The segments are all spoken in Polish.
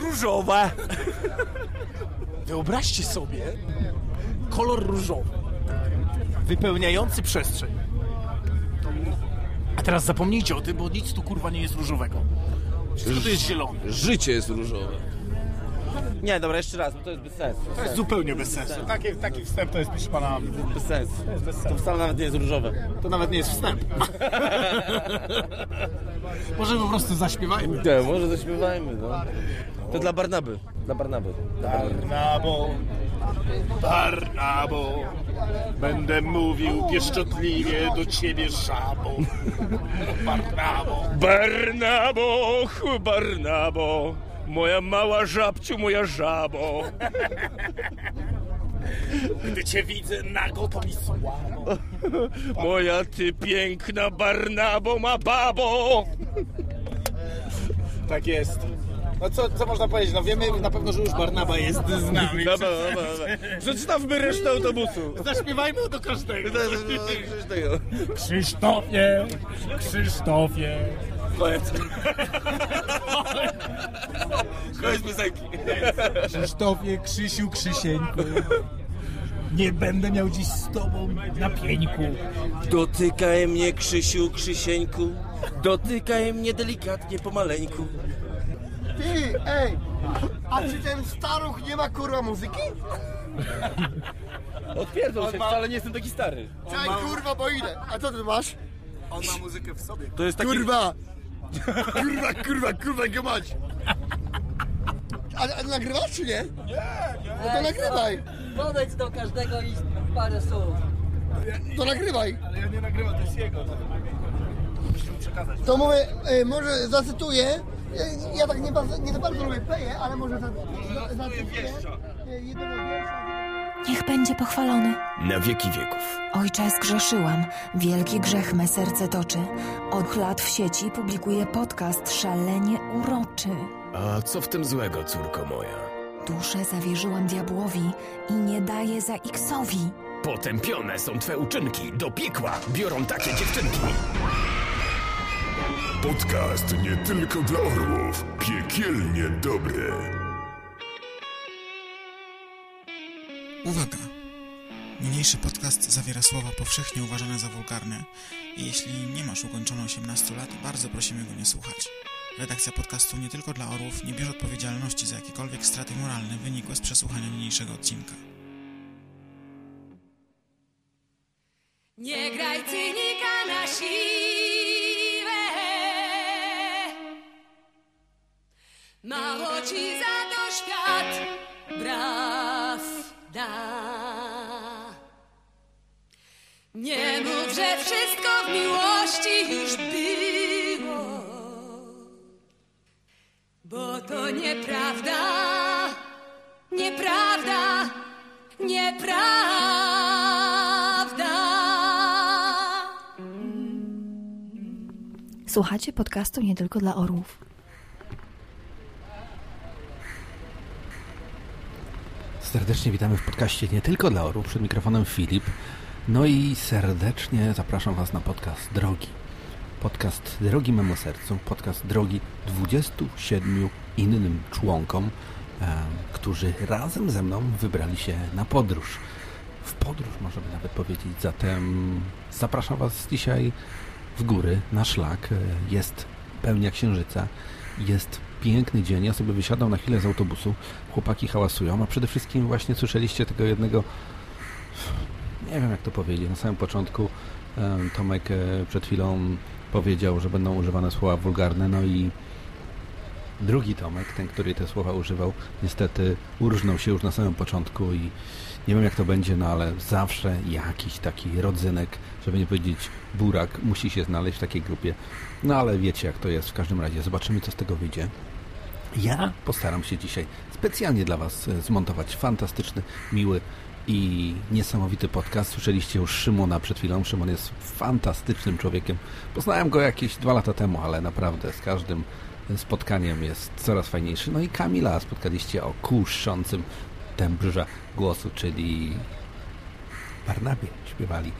Różowe. Wyobraźcie sobie kolor różowy, wypełniający przestrzeń. A teraz zapomnijcie o tym, bo nic tu kurwa nie jest różowego. Wszystko to jest zielone. Życie jest różowe. Nie, dobra, jeszcze raz, bo to jest bez sensu. To jest zupełnie bez sensu. Taki, taki wstęp to jest, proszę pana, Bez sensu. To wcale nawet nie jest różowe. to nawet nie jest wstęp. Może po prostu zaśpiewajmy. Nie, może zaśpiewajmy, no. To dla Barnaby. Dla Barnaby. Barnabo, Barnabo, będę mówił pieszczotliwie do ciebie żabo. Barnabo. Barnabo, hu, Barnabo, moja mała żabciu, moja żabo. Gdy cię widzę nago, to mi słabo. Moja ty piękna Barnabo ma babo. Tak jest. No co, co można powiedzieć? No wiemy na pewno, że już Barnaba jest z nami. Dobra, dobra, dobra. Przedstawmy resztę autobusu. Zaśpiewajmy do każdego. Krzysztofie, Krzysztofie. Koniec. Koniec piosenki. Krzysztofie, Krzysiu, Krzysieńku. Nie będę miał dziś z tobą na pieńku. Dotykaj mnie, Krzysiu, Krzysieńku. Dotykaj mnie delikatnie, pomaleńku. Ty, ej! A czy ten staruch nie ma kurwa muzyki? Odpierdol się, wcale nie jestem taki stary. Czaj kurwa, bo ile? A co ty masz? On ma muzykę w sobie. To jest taki... Kurwa! Kurwa, kurwa, kurwa, go mać! A, a nagrywasz czy nie? Nie, nie. No to nagrywaj! Podejdź do każdego i parę słów. To nagrywaj! Ale ja nie nagrywam, to jest jego. Musimy przekazać. To mówię, e, może zacytuję. E, Ja tak nie, bardzo- nie za bardzo lubię peję, ale może za, za, zacytuję jednego wiersza. Niech będzie pochwalony. Na wieki wieków. Ojcze, zgrzeszyłam. Wielki grzech me serce toczy. Od lat w sieci publikuję podcast szalenie uroczy. A co w tym złego, córko moja? Duszę zawierzyłam diabłowi i nie daję za X-owi. Potępione są twe uczynki. Do piekła biorą takie dziewczynki. Podcast nie tylko dla orłów. Piekielnie dobry. Uwaga! Niniejszy podcast zawiera słowa powszechnie uważane za wulgarne i jeśli nie masz ukończono 18 lat, bardzo prosimy go nie słuchać. Redakcja podcastu nie tylko dla orłów nie bierze odpowiedzialności za jakiekolwiek straty moralne wynikłe z przesłuchania niniejszego odcinka. Nie graj cynika na siłę. Mało ci za to świat braw da. Nie mów, że wszystko w miłości już było, bo to nieprawda, nieprawda, nieprawda. Słuchacie podcastu nie tylko dla orłów. Serdecznie witamy w podcaście nie tylko dla orłów, przed mikrofonem Filip. No i serdecznie zapraszam Was na podcast Drogi. Podcast Drogi memu sercu, podcast drogi 27 innym członkom, e, którzy razem ze mną wybrali się na podróż. W podróż możemy nawet powiedzieć, zatem zapraszam Was dzisiaj w góry, na szlak. E, Jest pełnia księżyca, jest piękny dzień. Ja sobie wysiadam na chwilę z autobusu, chłopaki hałasują, a przede wszystkim właśnie słyszeliście tego jednego, nie wiem jak to powiedzieć, na samym początku Tomek e, przed chwilą powiedział, że będą używane słowa wulgarne, no i drugi Tomek, ten, który te słowa używał, niestety urżnął się już na samym początku i nie wiem jak to będzie, no ale zawsze jakiś taki rodzynek, żeby nie powiedzieć burak, musi się znaleźć w takiej grupie. No ale wiecie jak to jest, w każdym razie zobaczymy co z tego wyjdzie. Ja postaram się dzisiaj specjalnie dla Was e, zmontować fantastyczny, miły i niesamowity podcast. Słyszeliście już Szymona przed chwilą. Szymon jest fantastycznym człowiekiem. Poznałem go jakieś dwa lata temu, ale naprawdę z każdym spotkaniem jest coraz fajniejszy. No i Kamila spotkaliście o kuszącym tembrze głosu, czyli Barnabie śpiewali.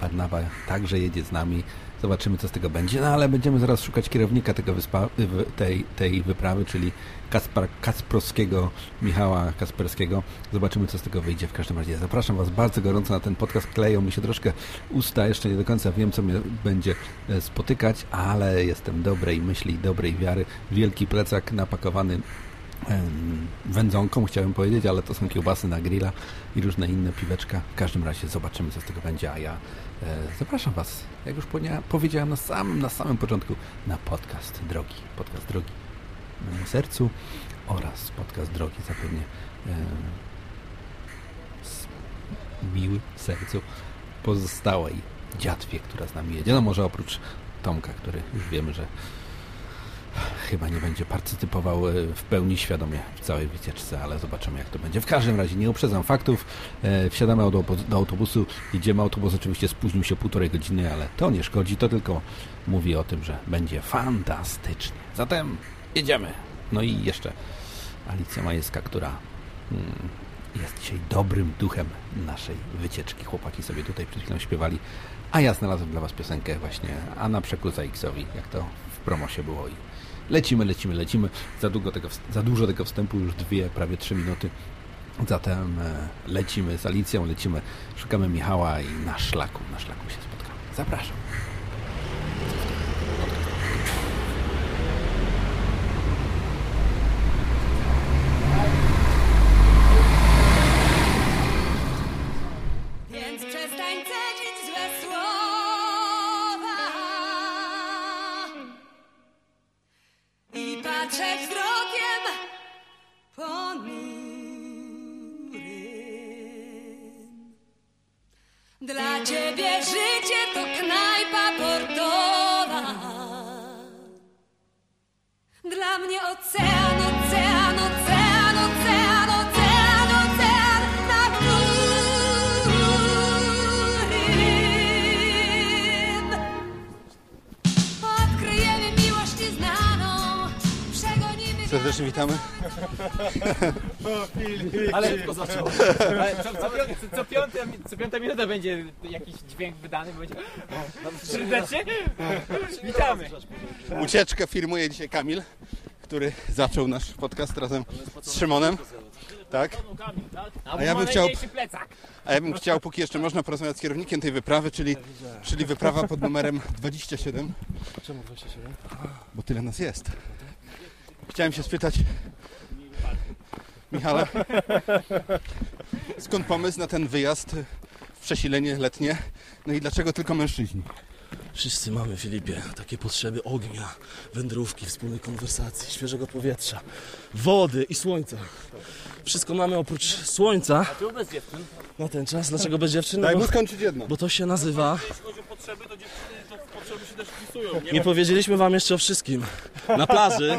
Barnaba także jedzie z nami. Zobaczymy, co z tego będzie. No ale będziemy zaraz szukać kierownika tego wyspa, tej, tej wyprawy, czyli Kaspar, Kasprowskiego, Michała Kasperskiego. Zobaczymy, co z tego wyjdzie. W każdym razie zapraszam Was bardzo gorąco na ten podcast. Kleją mi się troszkę usta. Jeszcze nie do końca wiem, co mnie będzie e, spotykać, ale jestem dobrej myśli, dobrej wiary. Wielki plecak napakowany wędzonką, chciałem powiedzieć, ale to są kiełbasy na grilla i różne inne piweczka. W każdym razie zobaczymy, co z tego będzie, a ja e, zapraszam Was, jak już powiedziałem na samym, na samym początku, na podcast Drogi. Podcast Drogi memu sercu oraz podcast Drogi zapewne miły sercu pozostałej dziatwie, która z nami jedzie. No może oprócz Tomka, który już wiemy, że chyba nie będzie partycypował e, w pełni świadomie w całej wycieczce, ale zobaczymy jak to będzie. W każdym razie nie uprzedzam faktów. E, Wsiadamy do, autobusu, idziemy. Autobus oczywiście spóźnił się półtorej godziny, ale to nie szkodzi. To tylko mówi o tym, że będzie fantastycznie. Zatem jedziemy. No i jeszcze Alicja Majewska, która mm, jest dzisiaj dobrym duchem naszej wycieczki. Chłopaki sobie tutaj przed chwilą śpiewali, a ja znalazłem dla Was piosenkę właśnie Anna przekluza X-owi, jak to w promosie było i lecimy, lecimy, lecimy. Za, długo tego, za dużo tego wstępu, już dwie, prawie trzy minuty. Zatem e, lecimy z Alicją, lecimy, szukamy Michała i na szlaku, na szlaku się spotkamy. Zapraszam. Ucieczkę firmuje dzisiaj Kamil, który zaczął nasz podcast razem z Szymonem. Tak? A ja bym chciał, a ja bym chciał, póki jeszcze można porozmawiać z kierownikiem tej wyprawy, czyli, czyli wyprawa pod numerem 27. Czemu 27? Bo tyle nas jest. Chciałem się spytać, Michale, skąd pomysł na ten wyjazd w przesilenie letnie? No i dlaczego tylko mężczyźni? Wszyscy mamy, Filipie, takie potrzeby ognia, wędrówki, wspólnej konwersacji, świeżego powietrza, wody i słońca. Wszystko mamy oprócz słońca Tu bez dziewczyn. na ten czas. Dlaczego bez dziewczyn? No Daj bo, mu skończyć jedno. bo to się nazywa... Jeśli chodzi o potrzeby, to dziewczyny to potrzeby się też wpisują. Nie Nie powiedzieliśmy wam jeszcze o wszystkim. Na plaży...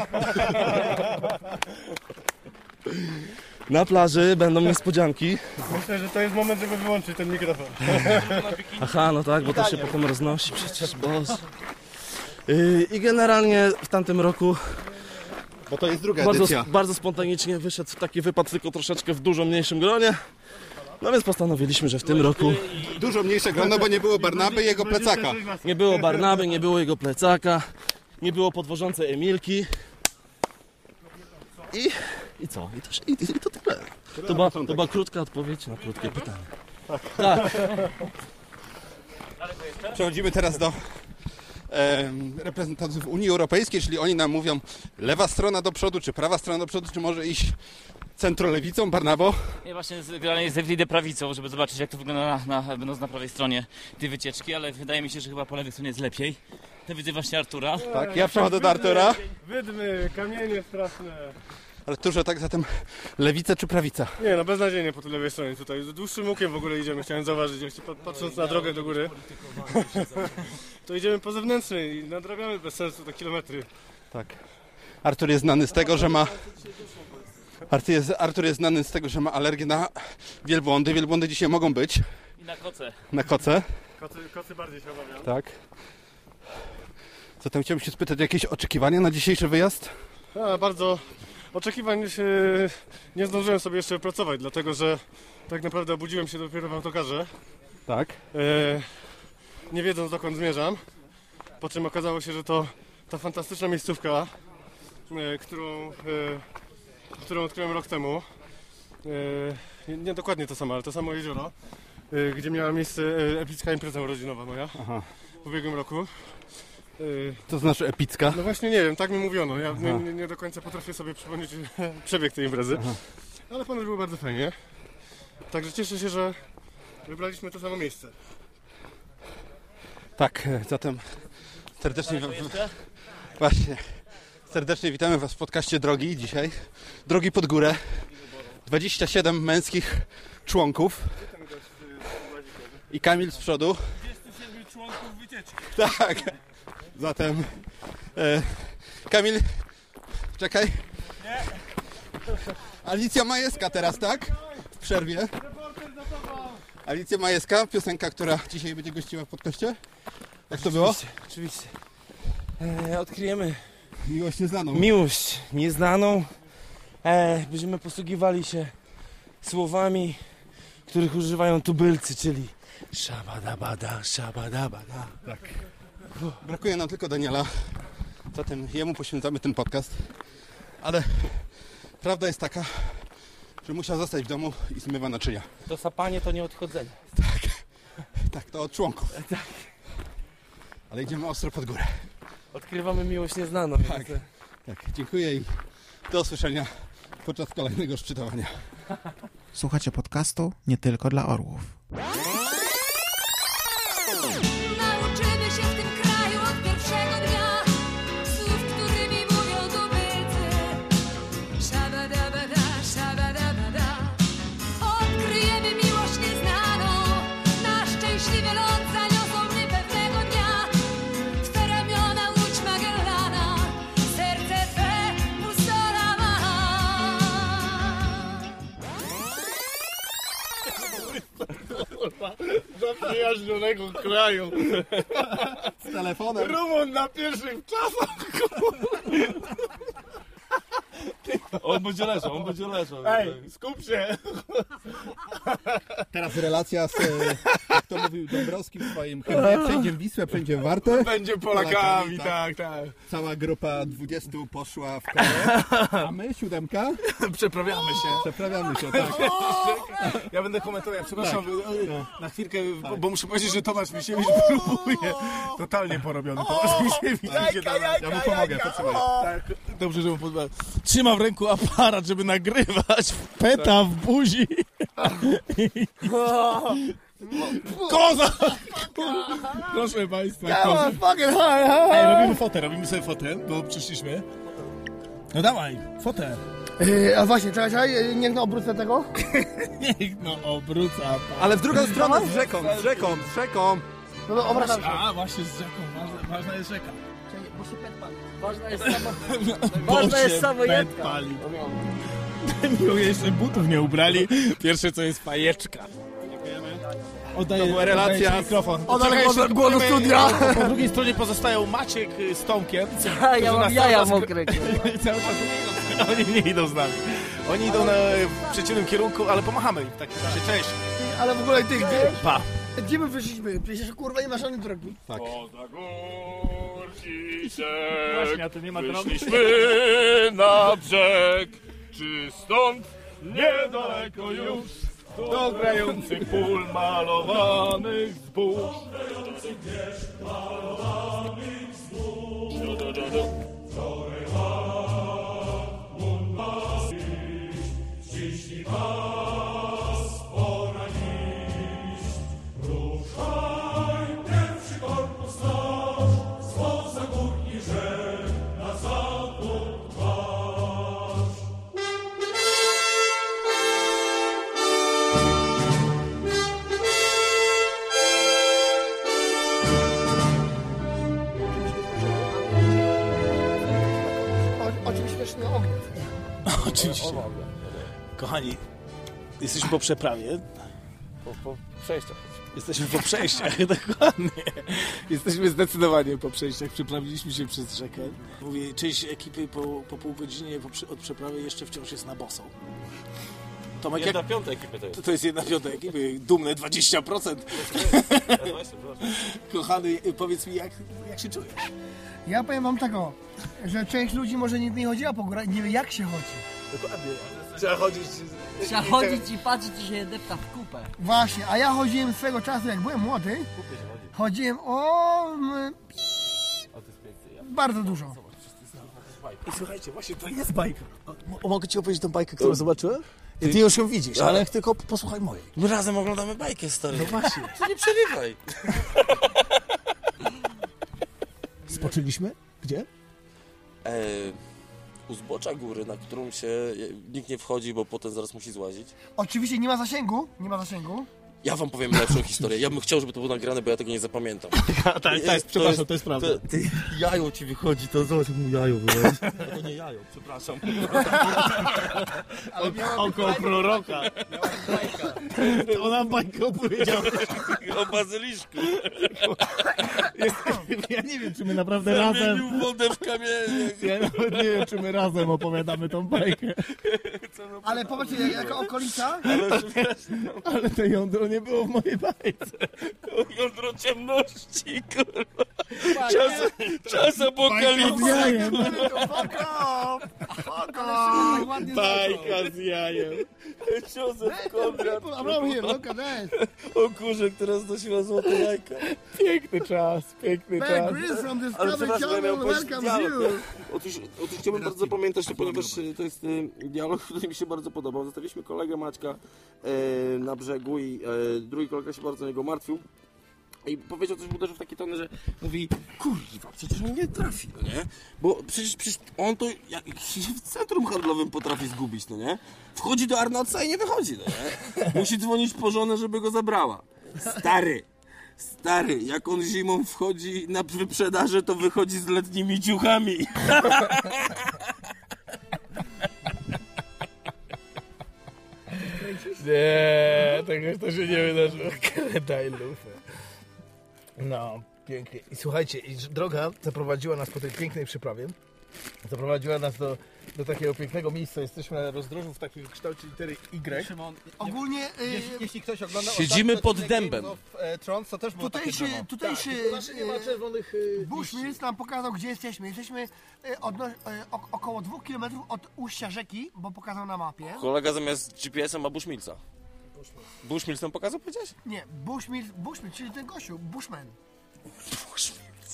Na plaży będą niespodzianki. Myślę, że to jest moment, żeby wyłączyć ten mikrofon. Aha, no tak, bo to się potem roznosi przecież, boże. Yy, I generalnie w tamtym roku Bo to jest druga bardzo, edycja. bardzo spontanicznie wyszedł taki wypad, tylko troszeczkę w dużo mniejszym gronie. No więc postanowiliśmy, że w tym roku Dużo mniejsze grono, bo nie było Barnaby i jego plecaka. nie było Barnaby, nie było jego plecaka, nie było podwożącej Emilki. I, i co? I to, i, i to tyle. To była, to była krótka odpowiedź na krótkie pytanie. Tak. Przechodzimy teraz do em, reprezentantów Unii Europejskiej, czyli oni nam mówią lewa strona do przodu, czy prawa strona do przodu, czy może iść centrolewicą, Barnabo? Ja właśnie z- generalnie zewlidę prawicą, żeby zobaczyć jak to wygląda na, na, będąc na prawej stronie tej wycieczki, ale wydaje mi się, że chyba po lewej stronie jest lepiej. To widzę właśnie Artura. Tak, ja przechodzę do Artura. Wydmy, kamienie straszne. Arturze, tak zatem lewica czy prawica? Nie no, beznadziejnie po tej lewej stronie tutaj. Dłuższym łukiem w ogóle idziemy, chciałem zauważyć, jak się pat- patrząc na drogę do góry. to idziemy po zewnętrznej i nadrabiamy bez sensu te kilometry. Tak. Artur jest znany z tego, że ma... Artur jest, Artur jest znany z tego, że ma alergię na wielbłądy. Wielbłądy dzisiaj mogą być I na koce. na koce. Kocy, kocy bardziej się obawiam. Tak. Zatem chciałbym się spytać, jakieś oczekiwania na dzisiejszy wyjazd? A, bardzo oczekiwań nie zdążyłem sobie jeszcze wypracować, dlatego że tak naprawdę obudziłem się dopiero w autokarze. Tak. E, nie wiedząc dokąd zmierzam. Po czym okazało się, że to ta fantastyczna miejscówka, e, którą, e, którą odkryłem rok temu. Nie- nie dokładnie to samo, ale to samo jezioro, gdzie miała miejsce epicka impreza urodzinowa moja Aha. w ubiegłym roku. E, To znaczy epicka? No właśnie nie wiem, tak mi mówiono. Ja nie, nie, nie do końca potrafię sobie przypomnieć przebieg tej imprezy. Aha. Ale ponoć było bardzo fajnie. Także cieszę się, że wybraliśmy to samo miejsce. Tak, e, zatem serdecznie właśnie serdecznie witamy Was w podcaście Drogi dzisiaj. Drogi pod górę. 27 męskich członków. I Kamil z przodu. 27 członków wycieczki. Tak. Zatem e, Kamil, czekaj. Alicja Majewska teraz, tak? W przerwie. Alicja Majewska, piosenka, która dzisiaj będzie gościła w podcaście. Jak to było? Oczywiście. E, odkryjemy Miłość nieznaną. miłość nieznaną. E, będziemy posługiwali się słowami, których używają tubylcy, czyli szabadabada, szabadabada. Tak. Brakuje nam tylko Daniela. Zatem jemu poświęcamy ten podcast. Ale prawda jest taka, że musiał zostać w domu i zmywa naczynia. To sapanie to nie odchodzenie. Tak, to od członków. Ale idziemy ostro pod górę. Odkrywamy miłość nieznaną. Tak. Tak, dziękuję i do usłyszenia podczas kolejnego szczytowania. Słuchacie podcastu nie tylko dla orłów. Zaprzyjaźnionego kraju. Z telefonem. Rumun na pierwszych czasach. On będzie leżał, on będzie leżał. Ej, skup się. Teraz relacja z, e, jak to mówił Dąbrowski w swoim hymnie, przejdziemy Wisłę, przejdziemy Wartę. Będzie Polakami, tak, tak. Cała grupa 20 poszła w koło, a my, siódemka, Przeprawiamy się. przeprawiamy się, tak. Ja będę komentował, przepraszam, Tak. e, na chwilkę, bo, bo muszę powiedzieć, że Tomasz Misiewicz próbuje. Totalnie porobiony Tomasz Misiewicz. Tak, ja mu pomogę, potrzebuję. Tak, dobrze, że mu pozwolę. Trzyma w ręku aparat, żeby nagrywać. Peta w buzi. Koza! Proszę Państwa, koza. on, fucking high, high, Ej, robimy fotę, robimy sobie fotę, bo przyszliśmy. No dawaj, fotę. Yy, a właśnie, czekaj, czekaj, niech no obrócę tego. Niech no obróca. Ale w drugą stronę, z rzeką, z rzeką, z rzeką. No to obracam się. A, właśnie z rzeką, ważna, ważna jest rzeka. Bo się pet. Ważna jest samo... Bo Ważna jest samo jedka. jeszcze butów nie ubrali. Pierwsze co jest fajeczka. Oddaję, To była relacja oddaję mikrofon. Oddaj Czekaj, głos- jeszcze głos do kupujemy- studia. Po drugiej stronie pozostają Maciek y, z Tomkiem. A, którzy ja mam jaja mokre. kurwa. Cały czas oni nie idą z nami. Oni idą na, w przeciwnym kierunku, ale pomachamy im w takim razie. Cześć. Ale w ogóle ty, gdzie, Pa. gdzie my wyszliśmy? Przecież kurwa nie ma żadnej drogi. Tak. Dzisiaj Właśnie, a tu nie ma drogi. Wyszliśmy na brzeg Czy stąd niedaleko już Do grających pól malowanych zbóż Do, do, do, do. O, Oczywiście. Kochani, jesteśmy po przeprawie. Po, po przejściach. Jesteśmy po przejściach, dokładnie. Jesteśmy zdecydowanie po przejściach. Przeprawiliśmy się przez rzekę. Mówię, część ekipy po, po pół godzinie od przeprawy jeszcze wciąż jest na boso. Tomek, Jedna jak... piąta ekipy to jest. To, jest jedna piąta ekipy, dumne 20%. Kochany, powiedz mi, jak, jak się czujesz? Ja powiem wam tego, że część ludzi może nigdy nie chodziła po górach, nie wie jak się chodzi. Dokładnie. Trzeba chodzić... Trzeba chodzić i patrzeć, czy się depta w kupę. Właśnie, a ja chodziłem swego czasu, jak byłem młody, chodziłem o... Bardzo dużo. I słuchajcie, właśnie to jest bajka. O, mogę ci opowiedzieć tą bajkę, którą zobaczyłem? Ty, ty już ją widzisz, ale tylko posłuchaj mojej. My razem oglądamy bajkę, stary. No właśnie. To nie przerywaj. Spoczyliśmy? Gdzie? E, u zbocza góry, na którą się nikt nie wchodzi, bo potem zaraz musi złazić. Oczywiście nie ma zasięgu, nie ma zasięgu. Ja wam powiem lepszą historię. Ja bym chciał, żeby to było nagrane, bo ja tego nie zapamiętam. tak, tak, przepraszam, to jest prawda. To, ty, jajo ci wychodzi, to zobacz, mu jajo wychodzi. To nie jajo, przepraszam. O, oko proroka. To ona bajkę opowiedziała. O bazyliszku. Ja nie wiem, czy my naprawdę razem... Zamienił wodę w kamienie. Ja nawet nie wiem, czy my razem opowiadamy tą bajkę. Ale popatrzcie, jaka okolica. Ale to jądro nie było w mojej bajce. Jądro ciemności, kurwa. Czas, czas apokalipsy. z jajem. Bajka z jajem. Józef Konrad. I'm here, look at this. O kurze, która znosiła złote jajka. Piękny czas, piękny czas. Grylls from Ale Discovery przepraszam, ja Channel dialog. you. Otóż, otóż chciałbym bardzo zapamiętać to, ponieważ e, to jest e, dialog, który mi się bardzo podobał. Zostawiliśmy kolegę Maćka e, na brzegu i drugi kolega się bardzo niego martwił. I powiedział coś, uderzył w takie tony, że mówi, kurwa, przecież on nie trafi, no nie? Bo przecież, przecież on to jak, w centrum handlowym potrafi zgubić, no nie? Wchodzi do Arnotsa i nie wychodzi, no nie? Musi dzwonić po żonę, żeby go zabrała. Stary, stary, jak on zimą wchodzi na wyprzedaże, to wychodzi z letnimi ciuchami. Nie, tego to się nie wydarzyło. Daj lufę. No, pięknie. I słuchajcie, droga zaprowadziła nas po tej pięknej przyprawie. Zaprowadziła nas do, do takiego pięknego miejsca. Jesteśmy na rozdrożu w takim kształcie litery Y. Ogólnie... y, Jeśli, jeśli ktoś ogląda Siedzimy ostatni pod odcinek dębem. Games of, e, Thrones, to też było Tutejszy, takie drama. tutejszy Tak, znaczy nie ma czerwonych y, Bushmills nam pokazał, gdzie jesteśmy. Jesteśmy odno- ok- około dwóch kilometrów od ujścia rzeki, bo pokazał na mapie. Kolega zamiast GPS-a ma Bushmilsa. Bushmills nam pokazał, powiedziałeś? Nie, Bushmills, Bushmill, czyli ten gościu, Bushman.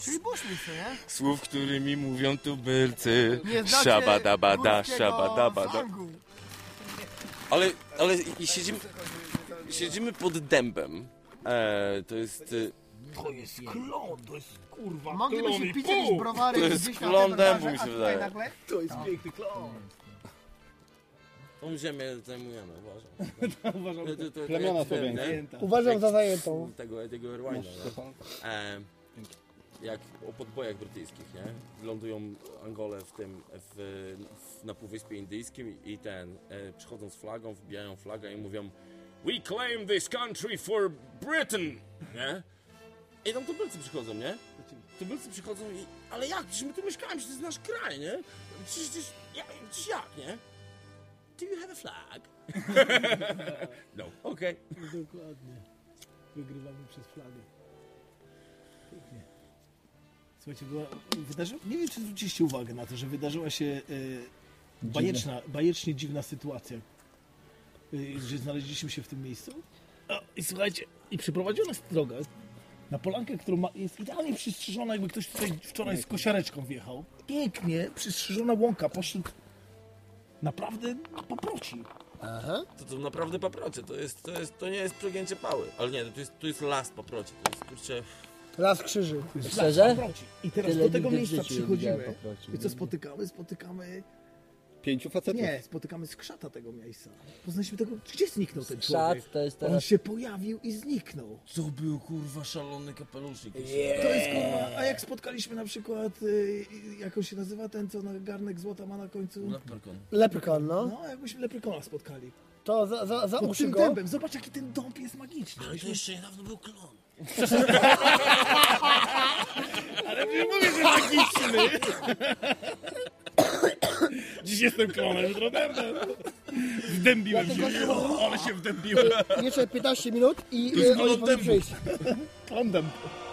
Czyli co nie? Słów, którymi mówią tubylcy. Nie znacie Szabadabada, górskiego szabadabada. slangu. Ale, ale i siedzimy, siedzimy pod dębem. E, to jest... e, To jest klon, to jest kurwa Moglibyśmy klon i pić pół. jakieś browary To jest gdzieś na klon dębu, mi się a tutaj wydaje. nagle- To jest piękny klon. Tą ziemię zajmujemy, uważam. Uważam, To- to- to- to plemiona słowiańskie. Uważam za zajętą. Tego Ediego Irwine'a, nie? E, jak o podbojach brytyjskich, nie? Lądują Angole w tym, w, w, na Półwyspie Indyjskim i ten, e, przychodzą z flagą, wbijają flagę i mówią We claim this country for Britain, nie? I tam tubylcy przychodzą, nie? Tubylcy przychodzą i, ale jak? Przecież my tu mieszkamy, przecież to jest nasz kraj, nie? Przecież, przecież, jak, przecież jak, nie? Do you have a flag? no, okej. Dokładnie. Wygrywamy przez flagę. Pięknie. Słuchajcie, była, wydarzy... nie wiem, czy zwróciliście uwagę na to, że wydarzyła się e, bajeczna, bajecznie dziwna sytuacja, e, że znaleźliśmy się w tym miejscu. O, I słuchajcie, i przyprowadziła nas droga na polankę, która ma, jest idealnie przystrzyżona, jakby ktoś tutaj wczoraj z kosiareczką wjechał. Pięknie przystrzyżona łąka pośród naprawdę paproci. Aha. To, to naprawdę paprocie, to jest, to jest, to nie jest przegięcie pały. Ale nie, to jest, to jest las paprocie, to jest kurczę... Las krzyży. Szczerze? I teraz Tyle do tego nigdy w miejsca życiu nie widziałem przychodzimy. paproci. I co spotykamy? Spotykamy... Pięciu facetów. Nie, spotykamy skrzata tego miejsca. Poznaliśmy tego, gdzie zniknął ten Skrzat człowiek. to jest On teraz- się pojawił i zniknął. To był kurwa szalony kapelusznik. To jest kurwa, a jak spotkaliśmy na przykład, y, jak on się nazywa, ten co na garnek złota ma na końcu? Leprechaun. Leprechaun, no. No, jakbyśmy leprykona spotkali. To za, za, za Pod uszy tym go. dębem, zobacz jaki ten dąb jest magiczny. Ale to jeszcze niedawno był klon. Ale nie mówię, że magiczny. Dziś jestem klonem, jutro dębem. Wdębiłem się. ale się wdębiłem. Jeszcze 15 minut i To jest e, oni kolon powinni dębu. przyjść. Kondem. Szabadabada,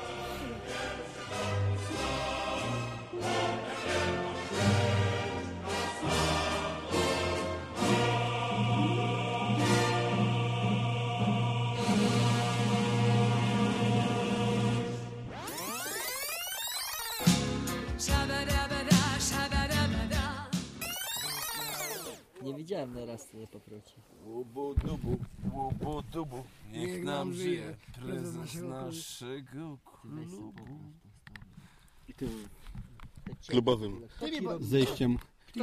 widziałem na raz tyle paproci. Łubu dubu, łubu dubu, niech nam żyje prezes naszego klubu. Klubowym. Zejściem.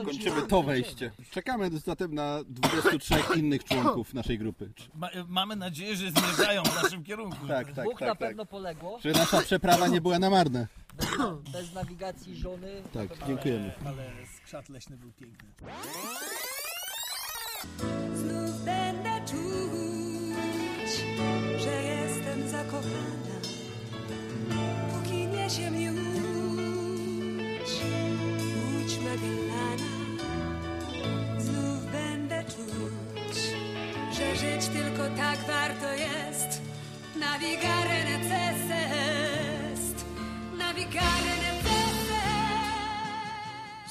Kończymy to wejście. Czekamy zatem na 23 innych członków naszej grupy. Ma, mamy nadzieję, że zmierzają w naszym kierunku. Tak, tak, Dwóch tak, na tak. pewno poległo. Że nasza przeprawa nie była na marne. Bez, bez nawigacji żony. Tak, dziękujemy. Ale skrzat leśny był piękny. Znów będę czuć, że jestem zakochana, póki. Znów będę czuć, że żyć tylko tak warto jest.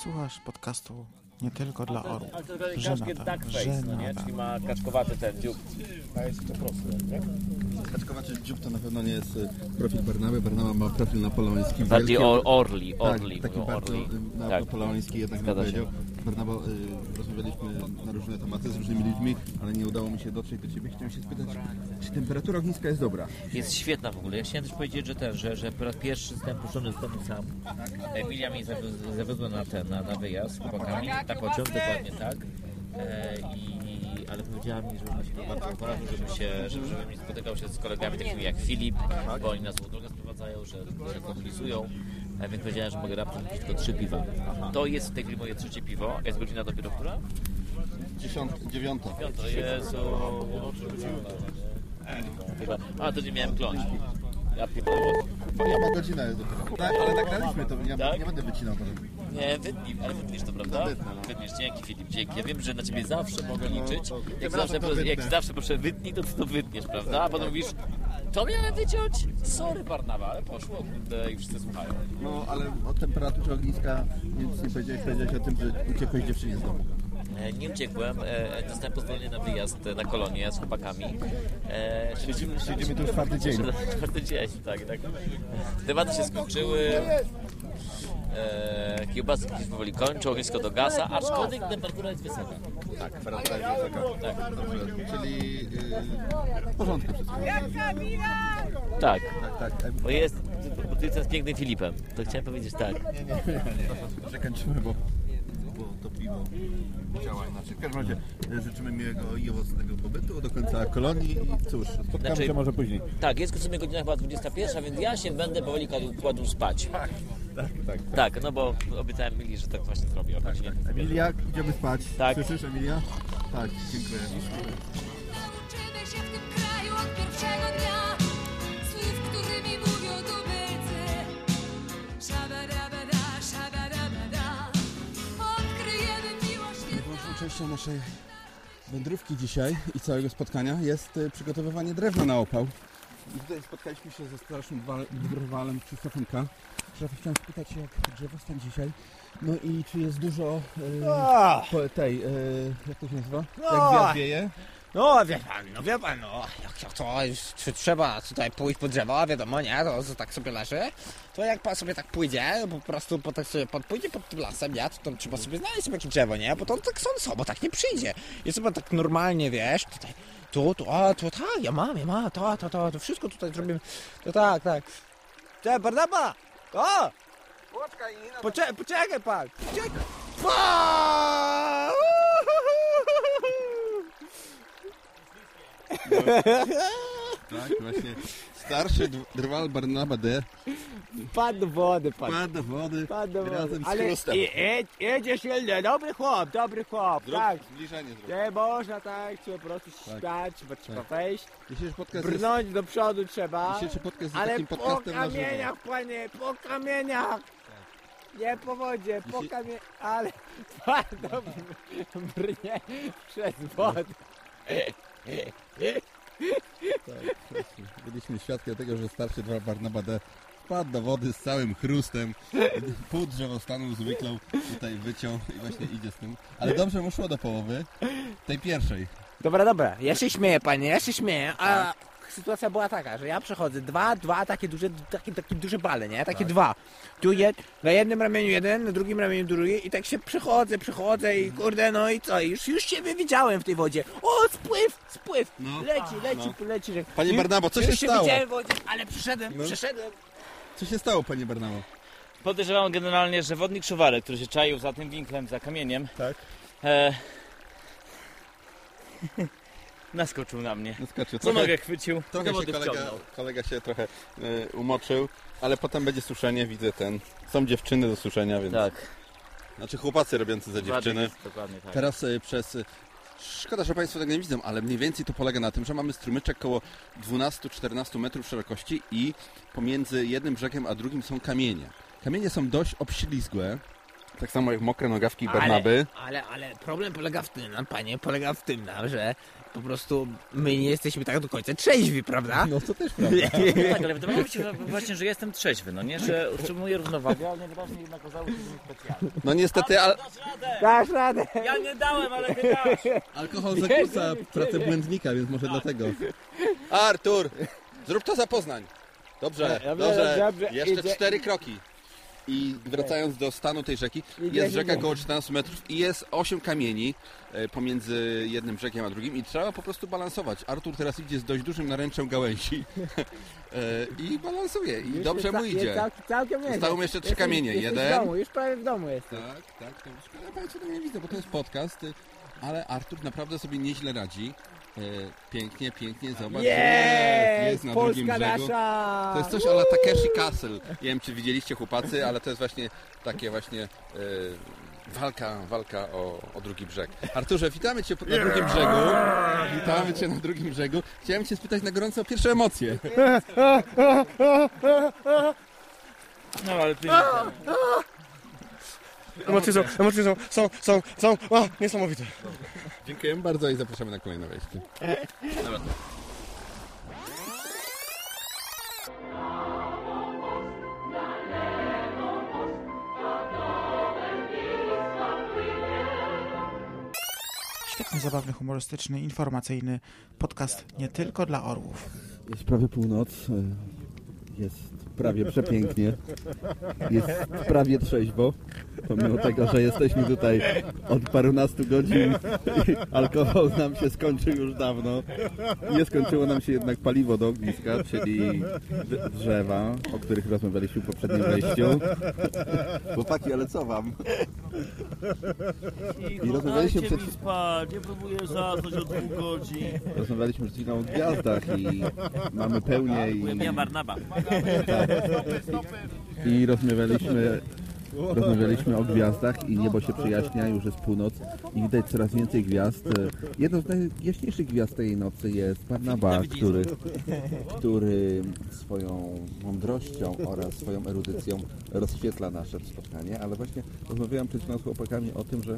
Słuchasz podcastu nie tylko dla orłów. Ale to jest Żenada, kaczkę duckface, no nie? żenada. Czyli ma kaczkowaty ten dziób. A jest to prosty, nie? Kaczkowaty dziób to na pewno nie jest y, profil Barnaby. Barnaba ma profil napoleoński. Bardziej wielki, or- orli, orli, Tak, taki mówią bardzo orli. y, na- Tak. napoleoński jednak bym Zgadza się. powiedział. Barnaba, y, rozmawialiśmy na różne tematy z różnymi ludźmi, ale nie udało mi się dotrzeć do Ciebie. Chciałem się spytać, czy temperatura ogniska jest dobra? Jest świetna w ogóle. Ja chciałem też powiedzieć, że ten, że, że po raz pierwszy jestem puszczony z domu sam. Emilia mnie zawiozła na ten, na, na wyjazd z chłopakami, na pociąg, dokładnie tak. E, i, ale powiedziała mi, że ona się bardzo uważa, żebym się, żeby, żebym nie spotykał się z kolegami takimi jak Filip, bo oni nas drogę sprowadzają, że, że komunizują. E, więc powiedziałem, że mogę raptem pić tylko trzy piwa. To jest w tej chwili moje trzecie piwo. Jest godzina dopiero która? Dziesiąt, dziewiąta. Piąta, Jezu. A, to nie miałem kląć. Ja pierdolę. Ja ma godzinę jest dopiero. Tak, ale nagraliśmy to, ja Tak? nie będę wycinał tego. Nie, wytnij, ale wytniesz to, prawda? Wytniesz, dzięki Filip, dzięki. Ja wiem, że na ciebie zawsze mogę liczyć. Jak zawsze, to jak zawsze proszę wytnij, to ty to wytniesz, prawda? A potem mówisz, to miałem wyciąć? Sorry Barnawa, ale poszło, kurde, i wszyscy słuchają. No, ale o temperaturze ogniska nic nie powiedziałeś. Powiedziałeś o tym, że uciekłeś dziewczynie z domu. E, Nie uciekłem, e, dostałem pozwolenie na wyjazd e, na kolonię z chłopakami. E, Siedzimy- siedzimy tu czwarty dzień. Czwarty dzień, tak, tak. Tematy się skończyły. E, kiełbasy się powoli kończą, ognisko do gasa, aczkolwiek temperatura jest wysoka. Tak, temperatura jest wysoka. Tak. Dobrze, czyli yy, w porządku wszystko. Tak. Tak, tak. Bo jest, bo ty jestem z pięknym Filipem. To chciałem powiedzieć tak. Nie, nie, nie. Może kończymy, bo, bo to piwo działa inaczej. W każdym razie e, życzymy miłego i owocnego pobytu do końca kolonii i cóż, spotkamy Znaczy- się może później. Tak, jest w sumie godzina chyba 21, więc ja się będę powoli kładł, kładł spać. Tak, tak. Tak, no bo obiecałem Emilii, że tak właśnie zrobię. Tak, tak. Emilia, idziemy spać. Tak. Słyszysz, Emilia? Tak, dziękuję. Uczymy się w tym kraju od pierwszego dnia Słów, którymi mówią tubylcy Szabadabada, szabadabada Odkryjemy miłość Ważną częścią naszej wędrówki dzisiaj i całego spotkania jest e, przygotowywanie drewna na opał. Tutaj spotkaliśmy się ze starszym drwalem Krzysztofem K. Krzysztof, chciałem spytać jak drzewostan dzisiaj. No i czy jest dużo A! e, po, tej, e, jak to się nazywa? No. Jak wiatr wieje? No wie pan, no wie pan, no jak, jak to, czy trzeba tutaj pójść po drzewo, wiadomo, nie, to, to tak sobie leży, to jak pan sobie tak pójdzie, po prostu po, tak sobie pan pójdzie pod tym lasem, nie, to tam trzeba sobie znaleźć sobie jakieś drzewo, nie, bo to tak są sobą, tak nie przyjdzie. Jest chyba tak normalnie, wiesz, tutaj, tu, tu, a, tu, tak, ja mam, ja mam, to, to, to, to wszystko tutaj zrobimy, to tak, tak. Cześć, Barnaba! O! Poczekaj, poczekaj pan! Poczekaj! Pa! Tak, właśnie. Starszy drwal Barnaba D. Padł do wody. Padł do wody Padł do wody. razem z Ale chrustem. i, i, jedzie silny, dobry chłop, dobry chłop, Zrób tak. zbliżenie zrób. Nie można tak, trzeba po prostu Tak. śpać, trzeba, Tak. wejść. Dzisiejszy podcast Brnąć do przodu trzeba. Dzisiejszy podcast jest ale takim po podcastem kamieniach, panie, po kamieniach. Nie po wodzie, po kamie... ale twardo brnie przez wodę. Byliśmy świadkiem tego, że starszy Barnaba D wpadł do wody z całym chrustem, pół drzewostanu zwykłą tutaj wyciął i właśnie idzie z tym. Ale dobrze mu szło do połowy, tej pierwszej. Dobra, dobra, ja się śmieję, panie, ja się śmieję, a sytuacja była taka, że ja przechodzę dwa, dwa takie duże, takie, takie duże bale, nie? Takie Tak. dwa. Tu jed, na jednym ramieniu jeden, na drugim ramieniu drugi i tak się przechodzę, przechodzę i kurde, no i co, już, już ciebie widziałem w tej wodzie. O, spływ, spływ, leci, leci, no. leci. że- Panie już- Barnabo, co już się stało? widziałem w wodzie, ale przyszedłem, No. przyszedłem. Co się stało, panie Barnabo? Podejrzewam generalnie, że wodnik Szuwarek, który się czaił za tym winklem, za kamieniem, e, naskoczył na mnie. Naskoczył. Co nogę chwycił, trochę się kolega, kolega się trochę y, umoczył, ale potem będzie suszenie, widzę ten. Są dziewczyny do suszenia, więc... Tak. Znaczy chłopacy robiące za Dokładnie dziewczyny. jest, dokładnie tak. Teraz y, przez... y, Szkoda, że Państwo tego nie widzą, ale mniej więcej to polega na tym, że mamy strumyczek około 12-14 metrów szerokości i pomiędzy jednym brzegiem a drugim są kamienie. Kamienie są dość obślizgłe, tak samo jak mokre nogawki Barnaby. Ale, ale, ale problem polega w tym, no, panie, polega w tym, no, że po prostu my nie jesteśmy tak do końca trzeźwi, prawda? No to też No tak, ale wydawało mi się że właśnie, że jestem trzeźwy, no nie, że utrzymuję równowagę, ale najwyraźniej jednak okazało się, że nie specjalnie. No niestety, ale... Dasz radę! Ja nie dałem, ale ty dasz! Alkohol zakłóca pracę błędnika, więc może dlatego. Artur, zrób to za Poznań. Dobrze, Dobrze, dobrze. dobrze, Jeszcze idzie. cztery kroki. I wracając do stanu tej rzeki, jest rzeka około 14 metrów i jest 8 kamieni e, pomiędzy jednym brzegiem a drugim i trzeba po prostu balansować. Artur teraz idzie z dość dużym naręczem gałęzi e, i balansuje i dobrze mu idzie. cał- całkiem. Zostały mu jeszcze trzy kamienie. Jeden. W domu, już prawie w domu jestem. Tak, tak, szkoda, Państwo tego nie widzę, bo to jest podcast, ale Artur naprawdę sobie nieźle radzi. E, pięknie, pięknie, zobacz. Jest! jest na Polska drugim brzegu. nasza! To jest coś ala Takeshi Castle. Nie wiem, czy widzieliście chłopacy, ale to jest właśnie takie właśnie e, walka, walka o, o drugi brzeg. Arturze, witamy Cię na drugim brzegu. Witamy Cię na drugim brzegu. Chciałem Cię spytać na gorąco o pierwsze emocje. No ale ty... Emocje są, emocje są, są, są, są, o, niesamowite. Dziękujemy bardzo i zapraszamy na kolejne wejście. Dobra. Świetnie zabawny, humorystyczny, informacyjny podcast nie tylko dla orłów. Jest prawie północ, jest prawie przepięknie, jest prawie trzeźwo, pomimo tego, że jesteśmy tutaj od parunastu godzin alkohol nam się skończył już dawno. Nie skończyło nam się jednak paliwo do ogniska, czyli drzewa, o których rozmawialiśmy w poprzednim wejściu. Chłopaki, ale co wam? I rozmawialiśmy przed, mi spać, nie próbuję zasnąć od dwóch godzin. rozmawialiśmy przed chwilą o gwiazdach i mamy pełnię i... Ja Barnaba. I rozmawialiśmy, rozmawialiśmy o gwiazdach i niebo się przyjaśnia, już jest północ i widać coraz więcej gwiazd. Jedną z najjaśniejszych gwiazd tej nocy jest Barnaba, który, który swoją mądrością oraz swoją erudycją rozświetla nasze spotkanie, ale właśnie rozmawiałem przed chwilą z chłopakami o tym, że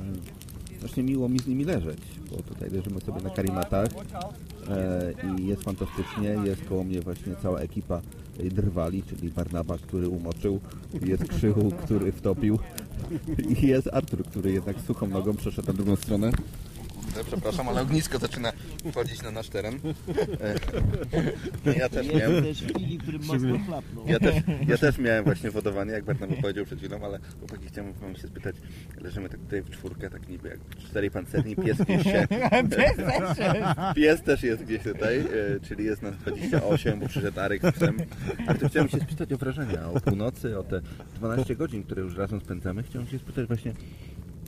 mm, Właśnie miło mi z nimi leżeć, bo tutaj leżymy sobie na karimatach e, i jest fantastycznie. Jest koło mnie właśnie cała ekipa drwali, czyli Barnaba, który umoczył, jest Krzychu, który wtopił i jest Artur, który jednak suchą nogą przeszedł na drugą stronę. Przepraszam, ale ognisko zaczyna wchodzić na nasz teren. E, Ja też miałem. też Filip, który mocno chlapnął. Ja też, ja też miałem właśnie wodowanie, jak Barnaby powiedział przed chwilą, ale chłopaki chciałem wam się spytać, leżymy tak tutaj w czwórkę, tak niby jak czterej pancerni, pies gdzieś się... Pies też jest. Pies też jest gdzieś tutaj, e, czyli jest nas 28, bo przyszedł Arek z psem. Ale to chciałem się spytać o wrażenia, o północy, o te 12 godzin, które już razem spędzamy. Chciałem się spytać właśnie,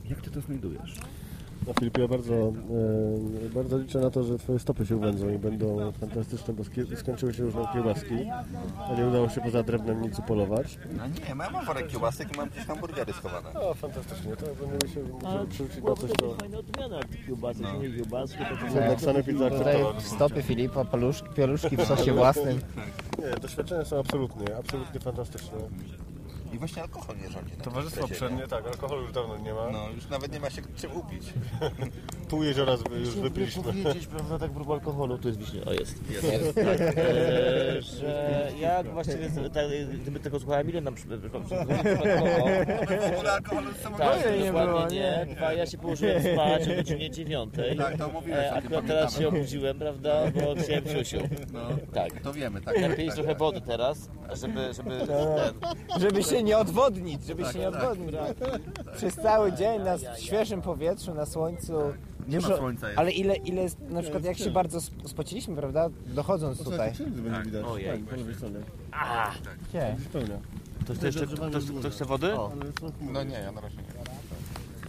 jak Ty to znajdujesz? No Filipie, ja bardzo, e, bardzo liczę na to, że Twoje stopy się uwędzą i będą fantastyczne, bo skończyły się już nam kiełbaski, a nie udało się poza drewnem nic upolować. No nie, mam worek kiełbasek i mam gdzieś hamburgery schowane. O, fantastycznie, to będziemy się możemy przerzucić na coś, to... fajna odmiana kiełbasek, No. nie kiełbaski, to Jednak sanepid Tutaj zaakceptował. stopy Filipa, paluszki, pieluszki w sosie własnym. Nie, doświadczenia są absolutnie, absolutnie fantastyczne. I właśnie alkohol nie rządzi. Towarzystwo przednie, nie? tak, alkoholu już dawno nie ma. No, już nawet nie ma się czym upić. Pół jeziora z- już wypiliśmy. powiedzieć, prawda, tak propos alkoholu, tu jest wiśnie. O, jest. Jest. jest tak, e, że jak właściwie, z- tak, gdyby tego słuchała Emilia nam przy- przy- przy- w ogóle alkoholu z sobą Tak, nie dokładnie było, nie. nie. Dwa, ja się położyłem spać o godzinie dziewiątej. Tak, to mówiłeś o E, tym, Akurat teraz pamiętamy. się obudziłem, prawda, bo chciałem siusiu. No, tak. to wiemy, tak. Napić tak, trochę tak. wody teraz, żeby... żeby ten, Żeby się nie odwodnić, żeby Tak, się nie tak. odwodnić. Przez cały dzień na świeżym powietrzu, na słońcu. Nie ma słońca jest. Ale ile, ile na przykład jak się bardzo sp- spociliśmy, prawda? Dochodząc tutaj. Ojej. A, gdzie? To chce jeszcze, ktoś, ktoś chce wody? No nie, ja na razie nie.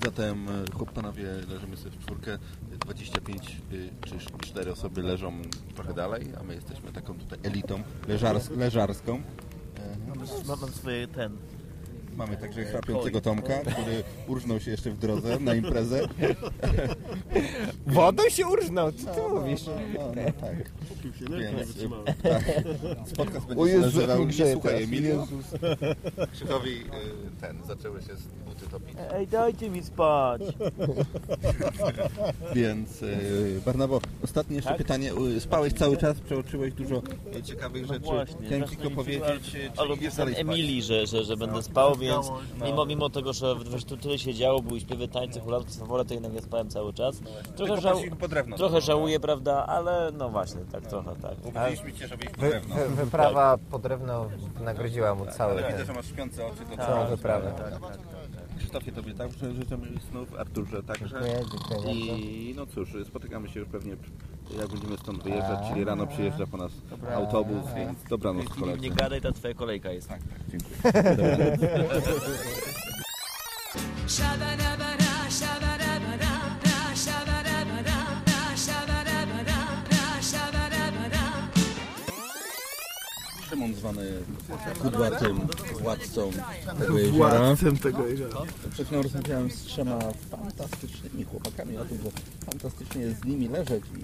Zatem e, chłopanowie leżymy sobie w czwórkę, 25 y, czy 4 osoby leżą trochę dalej, a my jesteśmy taką tutaj elitą leżars leżarską. E, Mam, mam swoje ten... Mamy także chrapiącego Tomka, który urżnął się jeszcze w drodze na imprezę. Wodą się urżnął, co ty mówisz? No, no, no tak. Więc, e, tak. Podcast będzie O się Jezu, nazywał Nie słuchaj. Emilio. Jezus. Krzychowi ten, zaczęły się z buty topić. Ej, dajcie mi spać. Więc Barnabo, ostatnie jeszcze Tak? pytanie. Spałeś cały czas, przeoczyłeś dużo ciekawych No rzeczy. właśnie, Chciałem zawsze tylko powiedzieć, czy pisałem dalej spać? Emilii, że, że, że będę spał, więc No. mimo, mimo tego, że że tu tyle się działo, były śpiewy, tańce, hulanki, swawole, to jednak nie spałem cały czas. Trochę, żał, poszliśmy po drewno. trochę żałuję, prawda, ale no właśnie, tak trochę, tak. Obudziliśmy cię, żeby iść po Wy, drewno. wy, wyprawa po drewno nagrodziła mu cały Ale ten, widzę, że masz śpiące oczy. To całą tak. wyprawę. Tak, tak, tak. Krzysztofie, tobie także życzymy snów, Arturze także. Dziękuję, dziękuję I no cóż, spotykamy się już pewnie jak będziemy stąd wyjeżdżać, czyli rano przyjeżdża po nas Dobra. autobus, więc dobranoc koledzy. nie gadaj, to twoja kolejka jest. Tak, tak. Shabba-dabba-da, shabba-dabba-da, da, shabba-dabba-da, da, shabba-dabba-da, da, shabba-dabba-da. Szymon zwany kudłatym władcą tego jeziora. Władcem tego jeziora. Przed chwilą rozmawiałem z trzema fantastycznymi chłopakami o tym, że fantastycznie jest z nimi leżeć i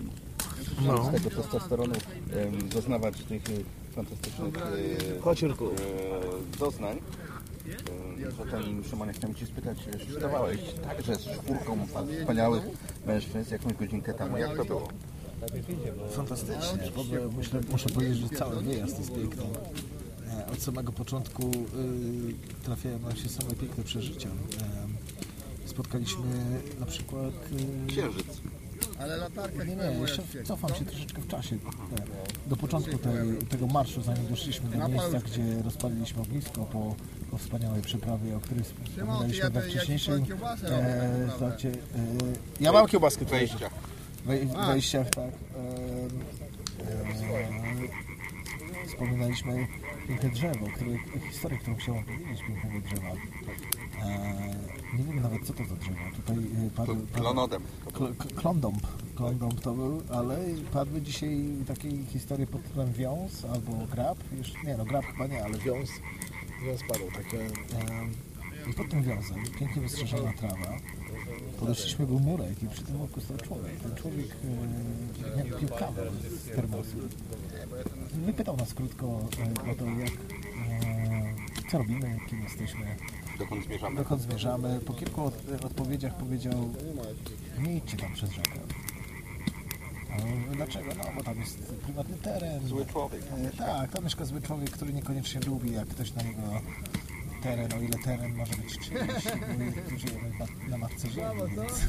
No. z tego testosteronu doznawać tych y, fantastycznych y, Chodź, y, doznań. Zatem Szymonie chciałem Cię spytać, czy także z czwórką wspaniałych mężczyzn jakąś godzinkę temu, jak to było? Fantastycznie. W ogóle muszę, muszę powiedzieć, że cały wyjazd jest piękny. E, Od samego początku y, trafiają nam się same piękne przeżycia. E, spotkaliśmy na przykład... Y, Księżyc. Ale latarka Nie, nie, jeszcze cofam się troszeczkę w czasie. E, Do początku tej, tego marszu, zanim doszliśmy do miejsca, gdzie rozpaliliśmy ognisko po, po wspaniałej przeprawie, o której wspominaliśmy we kiełbasę e, robię, starcie. E, ja mam kiełbaskę tutaj. Wejścia. Wej, wejściach, tak. E, e, wspominaliśmy piękne drzewo, które, historię, którą chciałem powiedzieć, pięknego drzewa. E, nie wiem nawet co to za drzewo. Tutaj e, padły, Klonodem. Kl- Klondąb. Klondąb to był, ale padły dzisiaj takie historie pod tytułem wiąz albo grab. Już, nie no, grab chyba nie, ale wiąz, wiąz padł. Takie, e, I pod tym wiązem, pięknie wystrzeżona trawa, podeszliśmy, był murek i przy tym murku stał człowiek. Ten człowiek e, nie, pił kawę z termosu. Wypytał nas krótko e, o to, jak, e, co robimy, kim jesteśmy. Dokąd zmierzamy? Dokąd zmierzamy. Po kilku od, odpowiedziach powiedział, nie idźcie tam przez rzekę. Dlaczego? No, bo tam jest prywatny teren. Zły człowiek. E, tak, tam mieszka zły człowiek, który niekoniecznie lubi, jak ktoś na niego teren, o ile teren może być czyjś, bo żyjemy na, na matce ziemi, więc...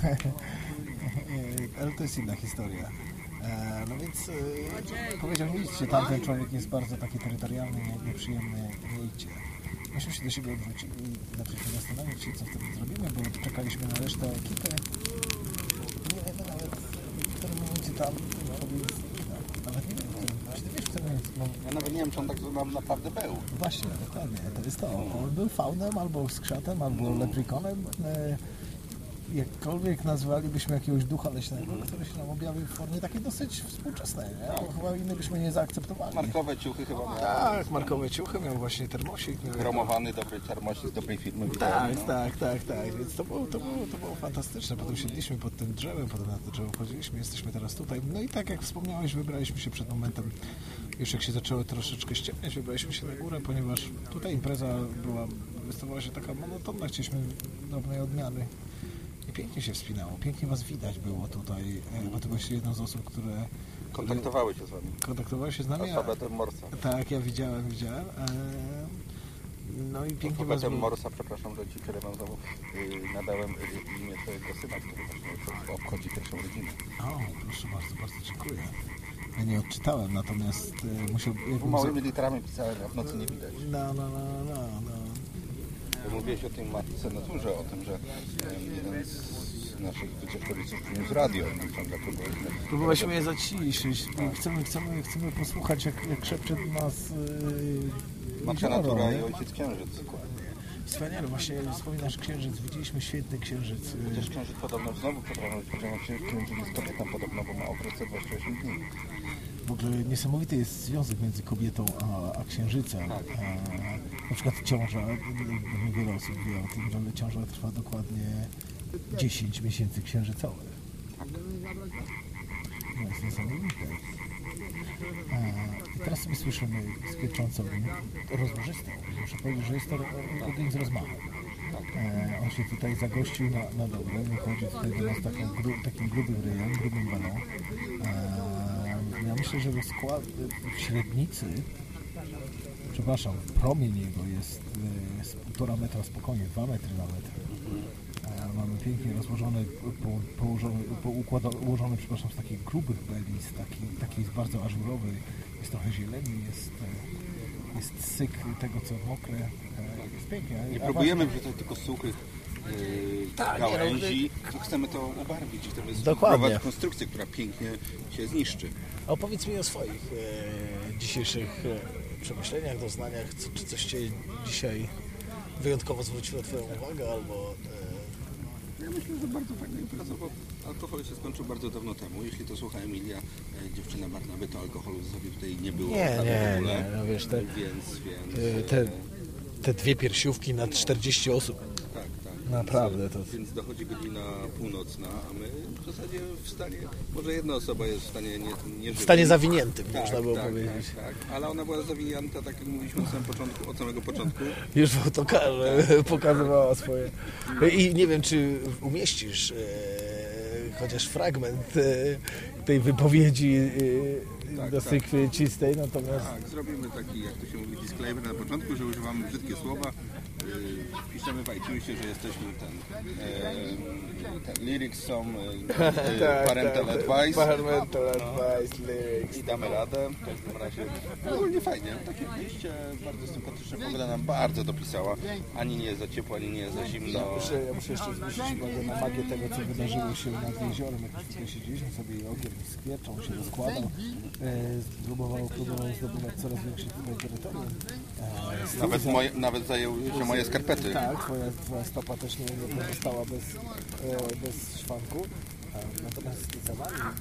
E, Ale to jest inna historia. E, No więc e, powiedział, nie idźcie, tamten człowiek jest bardzo taki terytorialny, nie- nieprzyjemny, nie idźcie. Myśmy się do siebie odwrócili i zaczęliśmy zastanawiać się, co wtedy zrobimy, bo czekaliśmy na resztę ekipy. Nie wiemy nawet, w którym momencie tam człowiek, nawet nie wiem, czy ty wiesz, w którym no, Ja nawet nie wiem, czy on tak nam naprawdę był. Właśnie, dokładnie, to jest to. On był faunem, albo skrzatem, albo leprikonem. Jakkolwiek nazwalibyśmy jakiegoś ducha leśnego, który się nam objawił w formie takiej dosyć współczesnej. Nie? A Chyba inny byśmy nie zaakceptowali. Markowe ciuchy chyba miał. Tak, markowe ciuchy, miał właśnie termosik. miał- Chromowany, dobry termosik z dobrej firmy. Tak, no. tak, tak, tak. Więc to było, to, było, to było fantastyczne. Potem siedliśmy pod tym drzewem, potem na to drzewo chodziliśmy, jesteśmy teraz tutaj. No i tak jak wspomniałeś, wybraliśmy się przed momentem, już jak się zaczęło troszeczkę ściemniać, wybraliśmy się na górę, ponieważ tutaj impreza była wystawała się taka monotonna, chcieliśmy drobnej odmiany. I pięknie się wspinało, pięknie was widać było tutaj, e, bo ty byłeś jedną z osób, które... Kontaktowały się z wami. Kontaktowały się z nami? Alfabetem Morsa. Tak, ja widziałem, widziałem. E, No i pięknie was Alfabetem było. Morsa, przepraszam, że ci przerywam znowu, yy, nadałem yy, imię twojego syna, który właśnie obchodzi pierwszą rodzinę. O, proszę bardzo, bardzo dziękuję. Ja nie odczytałem, natomiast e, musiał... Małymi literami pisałem, a w nocy nie widać. No, no, no, no, no. Bo Mówiłeś o tej matce naturze, o tym, że jeden z naszych wycieczkowiców przyniósł radio. Próbowaliśmy je zaciszyć. Chcemy, chcemy, chcemy posłuchać, jak, jak szepcze do nas yy, Matka natura i ojciec księżyc. Wspaniale, właśnie wspominasz księżyc, widzieliśmy świetny księżyc. yy, Chociaż księżyc podobno znowu że księżyc jest kobietą podobno, bo ma okres 28 dni. W ogóle niesamowity jest związek między kobietą a, a księżycem. Tak. E, na przykład ciąża, niewiele osób wie o tym, że ciąża trwa dokładnie 10 miesięcy księżycowych. No jest niesamowite. E, I teraz sobie słyszymy z pieczącą rozłożystą. Muszę powiedzieć, że jest to budynek z rozmachem. E, on się tutaj zagościł na, na dobre, wychodzi tutaj do nas taką gru, takim grubym ryjem, grubym balą. E, ja myślę, że skład w średnicy, przepraszam, promień jego jest z półtora metra spokojnie, dwa metry nawet. Mamy pięknie rozłożone, po, położone, po układa, ułożone, przepraszam, z takich grubych beli, z taki, taki jest bardzo ażurowy, jest trochę zieleni, jest, jest syk tego, co mokre. E, jest pięknie. Nie próbujemy właśnie- wrzucać tylko suchych yy, Tak, nie, no, gałęzi, chcemy to ubarwić chcemy Dokładnie. zbudować konstrukcję, która pięknie się zniszczy. A Opowiedz mi o swoich e, dzisiejszych e, przemyśleniach, doznaniach, co, czy coś Cię dzisiaj wyjątkowo zwróciło Twoją uwagę, albo... E, Ja myślę, że bardzo fajna impreza, bo alkohol się skończył bardzo dawno temu. Jeśli to słucha Emilia, e, dziewczyna Barnaby, to alkoholu w zasadzie tutaj nie było Nie, nie, w ogóle. nie, no wiesz, te- więc, więc, e, te, te dwie piersiówki na 40 osób. Tak, tak. Naprawdę, to... Więc dochodzi godzina północna, a my w zasadzie w stanie, może jedna osoba jest w stanie nie, nie W stanie zawiniętym, tak, można było tak, powiedzieć. Tak, tak, ale ona była zawinięta, tak jak mówiliśmy na samym początku, od samego początku. Już w autokarze pokazywała swoje. I nie wiem, czy umieścisz e, chociaż fragment e, tej wypowiedzi e, Tak, dosyć tak. kwiecistej, natomiast Tak, zrobimy taki, jak to się mówi, disclaimer na początku, że używamy brzydkie słowa. Piszemy w iTunesie, że jesteśmy ten, yy, ten lyrics są yy, Tak, parental tak, advice. parental No. advice, lyrics. I damy radę. W każdym razie ogólnie fajnie. Takie wyjście bardzo sympatyczne. Pogoda nam bardzo dopisała. Ani nie jest za ciepło, ani nie jest za zimno. Ja muszę, ja muszę jeszcze zwrócić uwagę na magię tego, co wydarzyło się nad jeziorem. Jak tutaj siedzieliśmy sobie i ogień skwierczał, się rozkładał. E, próbował, próbował zdobywać coraz większe tutaj terytorium. E, Nawet, moje, nawet zajęły się moje skarpety. Tak, twoja, twoja stopa też nie, nie pozostała bez, e, bez szwanku. E, Natomiast za nami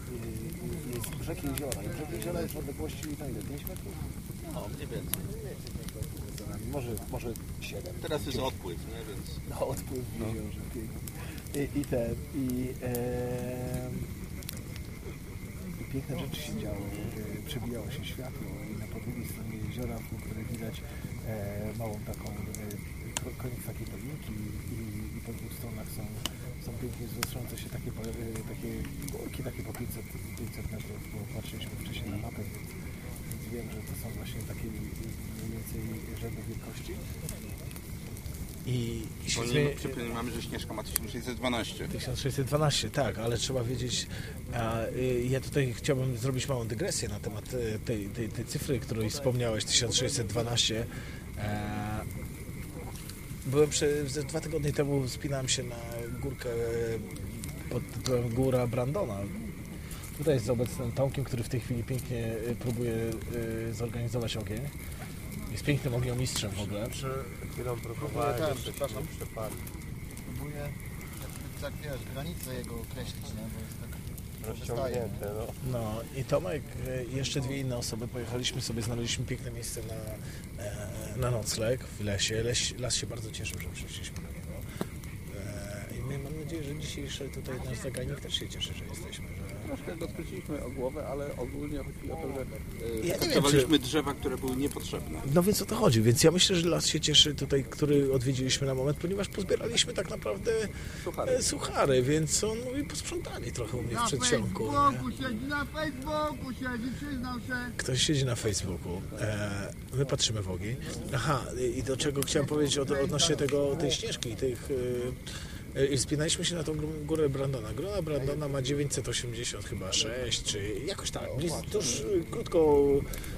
jest brzeg jeziora. I brzeg jeziora jest w odległości na ile? 5 metrów? No, mniej więcej. Za nami. Może, może 7. Teraz jest odpływ, nie? Więc... No, odpływ w jeziorze. pięknie. I, i ten, i, e, piękne rzeczy się działy. Przebijało się światło i na po drugiej stronie jeziora, w której widać e, małą taką, e, ko- koniec takiej i, i po dwóch stronach są, są pięknie wzrastające się takie, e, takie górki, takie po 500, 500 metrów, bo patrzyliśmy wcześniej na mapę, więc, więc wiem, że to są właśnie takie mniej więcej rzędu wielkości. I Przypomnijmy, przypomnijmy, że Śnieżka ma 1612. 1612, tak, ale trzeba wiedzieć, a, y, ja tutaj chciałbym zrobić małą dygresję na temat y, tej, tej, tej cyfry, której wspomniałeś, 1612. E, Byłem przy, ze dwa tygodnie temu, wspinałem się na górkę pod tytułem Góra Brandona. Tutaj jest obecnym Tomkiem, który w tej chwili pięknie y, próbuje y, zorganizować ogień. Jest pięknym ogniomistrzem w ogóle. chwilą próbowałem tak, jeszcze przepraszam, się przepalić. Próbuję tak wiesz, granice jego określić, nie? Bo jest tak Rozciągnięte, no. No i Tomek e, jeszcze dwie inne osoby pojechaliśmy sobie, znaleźliśmy piękne miejsce na, e, na nocleg w lesie. Las się bardzo cieszył, że przyszliśmy do niego. E, I my, mamy nadzieję, że dzisiejszy tutaj nasz zagajnik też się cieszy, że jesteśmy. Troszkę go skróciliśmy o głowę, ale ogólnie chodzi o to, że Ja e, wiem, zaktywowaliśmy drzewa, które były niepotrzebne. No więc o to chodzi, więc ja myślę, że las się cieszy tutaj, który odwiedziliśmy na moment, ponieważ pozbieraliśmy tak naprawdę Suchary. e, suchary więc on mówi posprzątali trochę u mnie w Na przedsionku. nie? Facebooku siedzi, na Facebooku siedzi, przyznał się. Ktoś siedzi na Facebooku, e, my patrzymy w ogień. Aha, i do czego chciałem powiedzieć od, odnośnie tego, tej ścieżki, tych... E, e, Wspinaliśmy się na tą gó- górę Brandona. Góra Brandona ma 980 chyba 6, czy jakoś tak, tuż e, krótko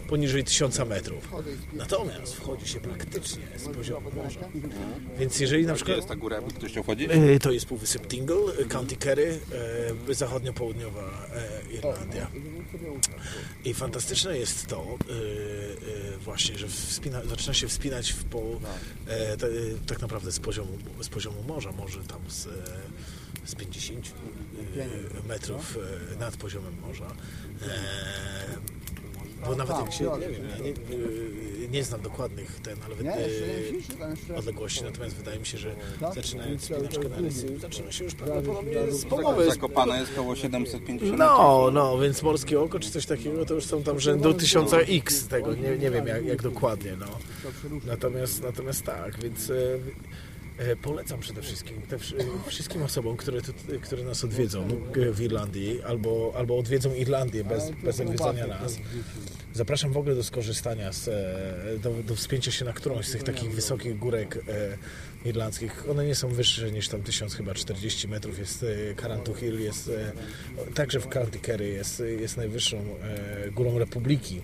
poniżej 1000 metrów. Natomiast wchodzi się praktycznie z poziomu morza. Więc jeżeli na przykład... jest ta góra, jakby ktoś chciał wchodzić? To jest półwysep Tingle, e, County Kerry, zachodnio-południowa Irlandia. I fantastyczne jest to właśnie, że wspina, zaczyna się wspinać w po, te, tak naprawdę z poziomu, z poziomu morza, może tam z, e, z 50 e, metrów e, nad poziomem morza. E, bo nawet jak się, nie wiem, nie, nie znam dokładnych ten, ale Nie, tam odległości, natomiast wydaje mi się, że Tak? zaczynając spinaczkę na rysy, zaczyna się już prawdopodobnie z Tak, połowy. Zakopane jest około 750 No, no, więc morskie oko czy coś takiego, to już są tam rzędu tysiąca x tego, nie, nie wiem jak, jak dokładnie, no. Natomiast, natomiast tak, więc polecam przede wszystkim te, wszy- wszystkim osobom, które, które nas odwiedzą e, w Irlandii albo, albo odwiedzą Irlandię bez, bez nas. Zapraszam w ogóle do skorzystania z, e, do, do wspięcia się na którąś z tych takich wysokich górek e, irlandzkich. One nie są wyższe niż tam 1000 chyba 40 metrów. Jest e, Carantu Hill, jest e, także w County Kerry jest, jest najwyższą e, górą Republiki.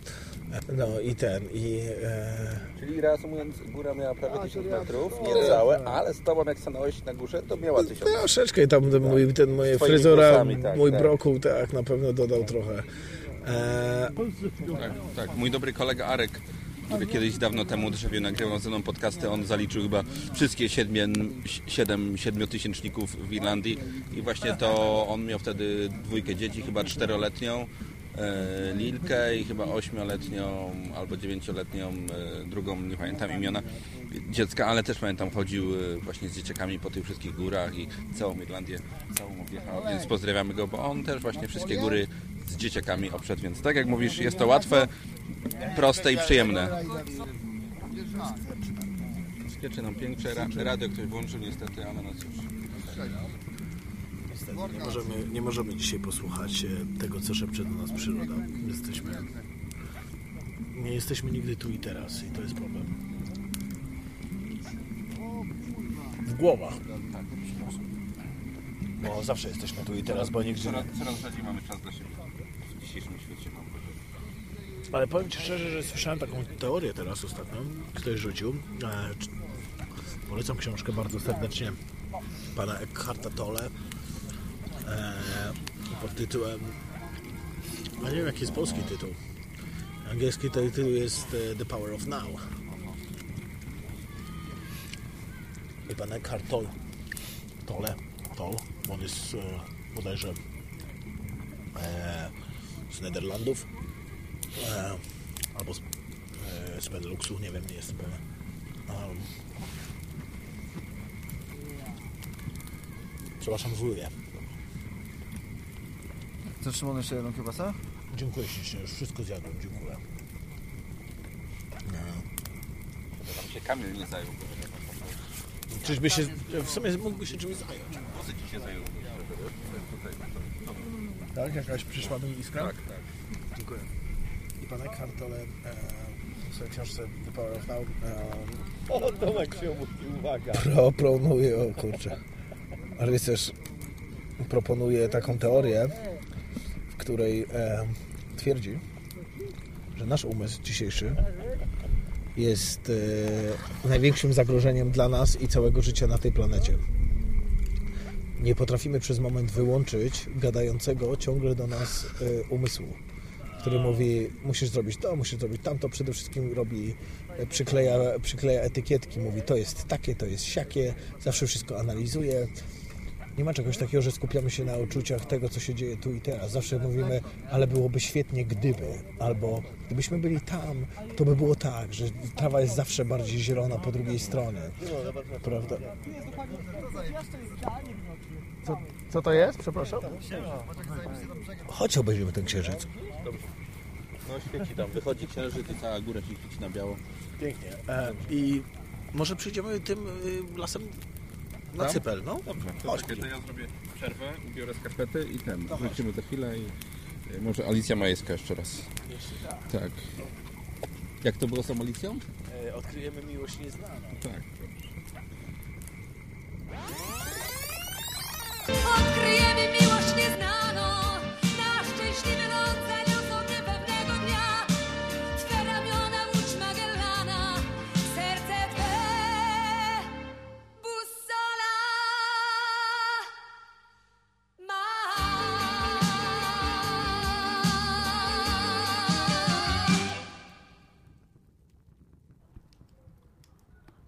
No i ten, i e, Czyli reasumując, góra miała prawie 1000 metrów, niecałe, ale z tobą jak stanąłeś na górze, to miała 1000 metrów. troszeczkę tam ten mój, ten moje włosami, tak, mój tak. brokuł, tak, na pewno dodał trochę. E, Tak, tak. Mój dobry kolega Arek, który kiedyś dawno temu drzewie nagrywał ze mną podcasty, on zaliczył chyba wszystkie siedmiu, siedem siedmiotysięczników w Irlandii i właśnie to on miał wtedy dwójkę dzieci, chyba czteroletnią Lilkę i chyba ośmioletnią albo dziewięcioletnią e, drugą, nie pamiętam imiona dziecka, ale też pamiętam chodził e, właśnie z dzieciakami po tych wszystkich górach i całą Irlandię całą objechał, więc pozdrawiamy go, bo on też właśnie wszystkie góry z dzieciakami obszedł, więc tak jak mówisz, jest to łatwe, proste i przyjemne. Skieczy nam piękne, ra radio ktoś włączył niestety, ale no cóż. Niestety nie możemy, nie możemy dzisiaj posłuchać e, tego, co szepcze do nas przyroda. Jesteśmy, nie jesteśmy nigdy tu i teraz i to jest problem. W głowach. Bo zawsze jesteśmy tu i teraz, bo nigdzie Coraz, rzadziej mamy czas dla siebie w dzisiejszym świecie. mam wrażenie. Ale powiem Ci szczerze, że słyszałem taką teorię teraz ostatnio, ktoś rzucił. E, polecam książkę bardzo serdecznie pana Eckharta Tolle pod tytułem a nie wiem jaki jest polski tytuł. Angielski tytuł jest e, The Power of Now. I pan Eckhart Tolle, Tolle, Tolle on jest e, bodajże e, z Niderlandów e, albo z, e, z Beneluxu, nie wiem, nie jestem pewien. Um, przepraszam, wujek. Chcesz Szymon jeszcze jedną kiełbasę? Dziękuję ślicznie, już wszystko zjadłem, dziękuję. Tam się Kamil nie zajął. Czyżby się, w sumie mógłby się czymś zająć. Włosy ci się zajął. Tak? Jakaś przyszła do mnie iskra? Tak, tak. Dziękuję. I pan Eckhart Tolle e, w swojej książce The Power of Now e, O, Tomek się mówi, uwaga. proponuje, o kurczę, też proponuje taką teorię, której e, twierdzi, że nasz umysł dzisiejszy jest e, największym zagrożeniem dla nas i całego życia na tej planecie. Nie potrafimy przez moment wyłączyć gadającego ciągle do nas e, umysłu, który mówi, musisz zrobić to, musisz zrobić tamto, przede wszystkim robi, przykleja, przykleja etykietki, mówi to jest takie, to jest siakie, zawsze wszystko analizuje nie ma czegoś takiego, że skupiamy się na uczuciach tego, co się dzieje tu i teraz. Zawsze mówimy, ale byłoby świetnie gdyby, albo gdybyśmy byli tam, to by było tak, że trawa jest zawsze bardziej zielona po drugiej stronie. Prawda? Co, co to jest? Przepraszam? Chodź obejrzymy ten księżyc. No świeci tam, wychodzi księżyc i cała góra się świeci na biało. Pięknie. E, I może przyjdziemy tym y, lasem na Tam? Cypel, no? Dobrze, Chodź. to, to ja zrobię przerwę, ubiorę skarpety i ten, wrócimy za chwilę i y, może Alicja Majewska jeszcze raz. Tak. Jak to było z tą Alicją? E, odkryjemy miłość nieznaną. Tak. Odkryjemy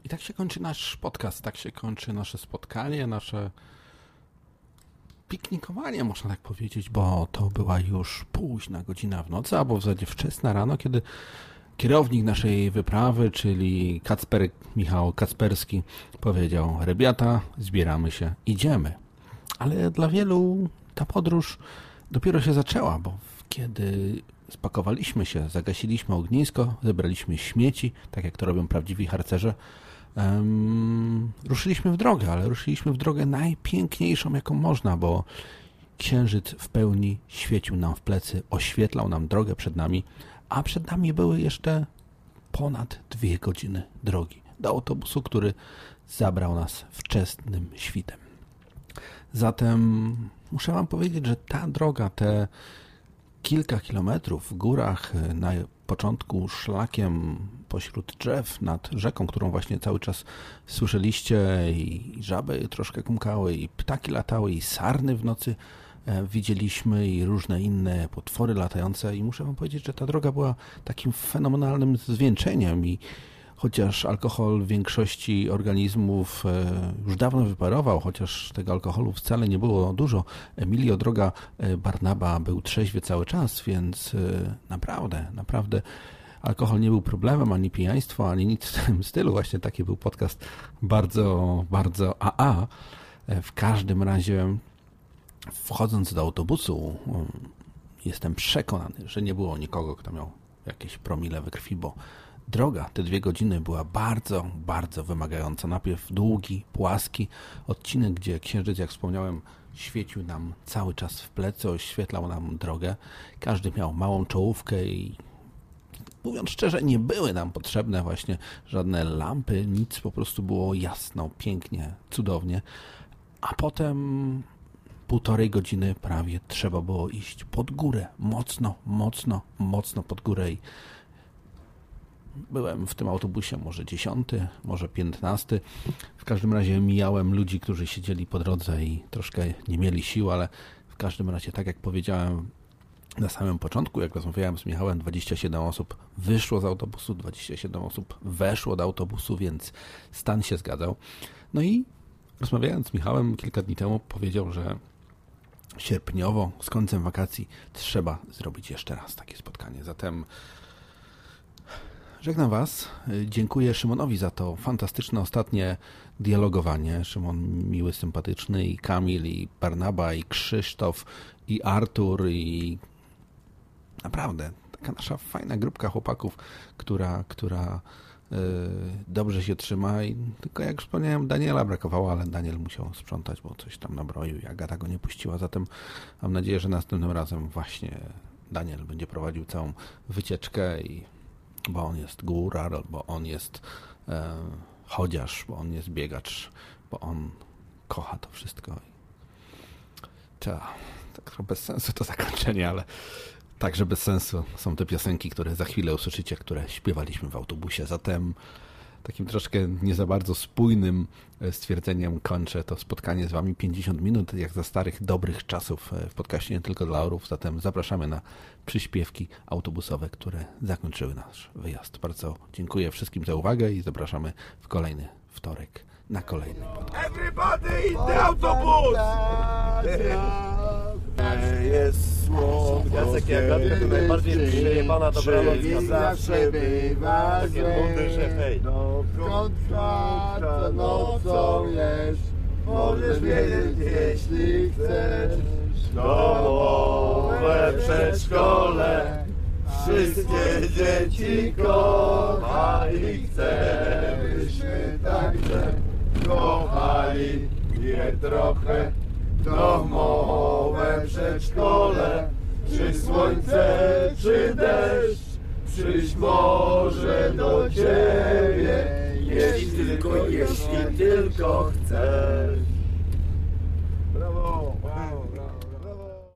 I tak się kończy nasz podcast, tak się kończy nasze spotkanie, nasze piknikowanie, można tak powiedzieć, bo to była już późna godzina w nocy, albo w zasadzie wczesna rano, kiedy kierownik naszej wyprawy, czyli Kacper Michał Kacperski powiedział, rebiata, zbieramy się, idziemy. Ale dla wielu ta podróż dopiero się zaczęła, bo kiedy spakowaliśmy się, zagasiliśmy ognisko, zebraliśmy śmieci, tak jak to robią prawdziwi harcerze, em, ruszyliśmy w drogę, ale ruszyliśmy w drogę najpiękniejszą, jaką można, bo księżyc w pełni świecił nam w plecy, oświetlał nam drogę przed nami, a przed nami były jeszcze ponad dwie godziny drogi do autobusu, który zabrał nas wczesnym świtem. Zatem muszę Wam powiedzieć, że ta droga, te kilka kilometrów w górach, y, na początku szlakiem pośród drzew nad rzeką, którą właśnie cały czas słyszeliście i żaby troszkę kumkały i ptaki latały i sarny w nocy e, widzieliśmy i różne inne potwory latające. I muszę wam powiedzieć, że ta droga była takim fenomenalnym zwieńczeniem i chociaż alkohol w większości organizmów e, już dawno wyparował, chociaż tego alkoholu wcale nie było dużo, Emilio Droga e, Barnaba był trzeźwy cały czas, więc e, naprawdę, naprawdę alkohol nie był problemem, ani pijaństwo, ani nic w tym stylu. Właśnie taki był podcast bardzo, bardzo AA. W każdym razie wchodząc do autobusu um, jestem przekonany, że nie było nikogo, kto miał jakieś promile we krwi, bo droga, te dwie godziny była bardzo, bardzo wymagająca. Najpierw długi, płaski odcinek, gdzie księżyc, jak wspomniałem, świecił nam cały czas w plecy, oświetlał nam drogę. Każdy miał małą czołówkę i mówiąc szczerze, nie były nam potrzebne właśnie żadne lampy, nic, po prostu było jasno, pięknie, cudownie. A potem półtorej godziny prawie trzeba było iść pod górę, mocno, mocno, mocno pod górę i byłem w tym autobusie może dziesiąty, może piętnasty. W każdym razie mijałem ludzi, którzy siedzieli po drodze i troszkę nie mieli sił, ale w każdym razie, tak jak powiedziałem na samym początku, jak rozmawiałem z Michałem, 27 osób wyszło z autobusu, 27 osób weszło do autobusu, więc stan się zgadzał. No i rozmawiając z Michałem kilka dni temu, powiedział, że sierpniowo, z końcem wakacji, trzeba zrobić jeszcze raz takie spotkanie. Zatem Żegnam Was. Dziękuję Szymonowi za to fantastyczne ostatnie dialogowanie. Szymon miły, sympatyczny i Kamil, i Barnaba, i Krzysztof, i Artur, i naprawdę taka nasza fajna grupka chłopaków, która, która yy, dobrze się trzyma i tylko jak wspomniałem Daniela brakowało, ale Daniel musiał sprzątać, bo coś tam nabroił i Agata go nie puściła, zatem mam nadzieję, że następnym razem właśnie Daniel będzie prowadził całą wycieczkę i bo on jest górar, bo on jest e, bo on jest biegacz, bo on kocha to wszystko. Ta, tak bez sensu to zakończenie, ale także bez sensu są te piosenki, które za chwilę usłyszycie, które śpiewaliśmy w autobusie. Zatem takim troszkę nie za bardzo spójnym e, stwierdzeniem kończę to spotkanie z Wami 50 minut, jak za starych, dobrych czasów e, w podcaście nie tylko dla orów. Zatem zapraszamy na przyśpiewki autobusowe, które zakończyły nasz wyjazd. Bardzo dziękuję wszystkim za uwagę i zapraszamy w kolejny wtorek na kolejny podcast. Everybody in the autobus! Jest słodko, Jacek i Agatka to najbardziej przejebana dobranoc na zawsze bywa Takie nudy, że hej. Dokąd co nocą jesz, możesz wiedzieć, jeśli chcesz. Domowe przedszkole, wszystkie dzieci kocha i chce, byśmy także kochali je trochę domowe przedszkole, czy słońce, czy deszcz, przyjść może do ciebie, jeśli tylko, jeśli tylko chcesz. Brawo!